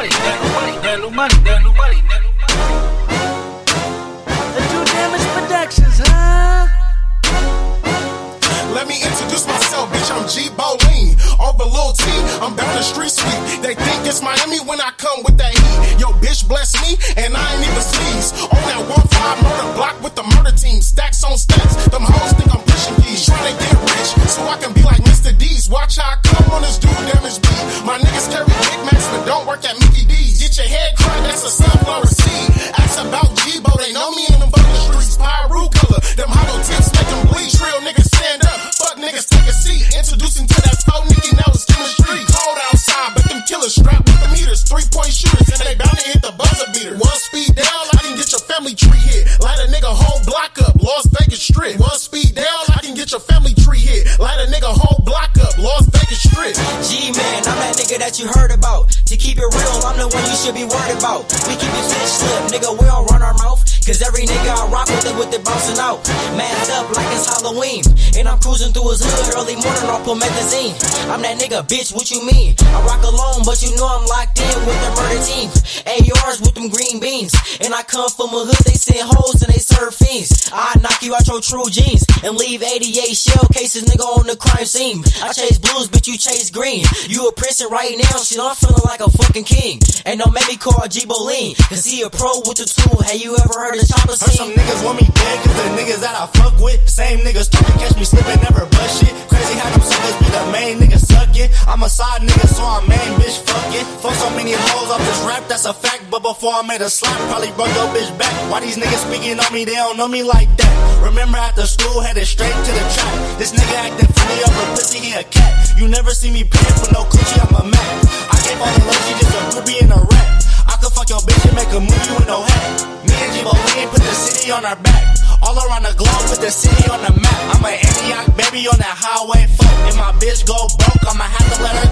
money, that new money, that new money, that new money. The Do Damage Productions, huh? Let me introduce myself, bitch. I'm G Bolin. Over Lil T, I'm down the street sweep. They think it's Miami when I come with that heat. Yo, bitch, bless me, and I ain't even sneeze. On that one five murder block with the murder team. About. To keep it real, I'm the one you should be worried about. We keep it fish slip, nigga, we don't run our mouth. Cause every nigga I rock with it with it bouncing out. Masked up like it's Halloween. And I'm cruising through his hood early morning off a magazine. I'm that nigga, bitch, what you mean? I rock alone, but you know I'm locked in with the murder team. Them green beans. And I come from a hood, they send hoes and they serve fiends. I knock you out your true jeans and leave 88 shell cases, nigga, on the crime scene. I chase blues, but you chase green. You a princess right now, shit, I'm feeling like a fucking king. And don't make me call G Bolin, cause he a pro with the tool. Have you ever heard of chopper Heard some niggas want me dead cause the niggas that I fuck with Same niggas try to catch me slipping, never bust shit I'm a side nigga so I'm main bitch fucking. Fuck so many hoes off this rap, that's a fact. But before I made a slap, probably broke your bitch back. Why these niggas speaking on me, they don't know me like that. Remember after school, headed straight to the trap This nigga acting funny over pussy, he a cat. You never see me paying for no coochie, I'm a Mac on our back. All around the globe, put the city on the map. I'm an Antioch baby on that highway fuck. If my bitch go broke, I'ma have to